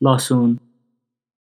Lawson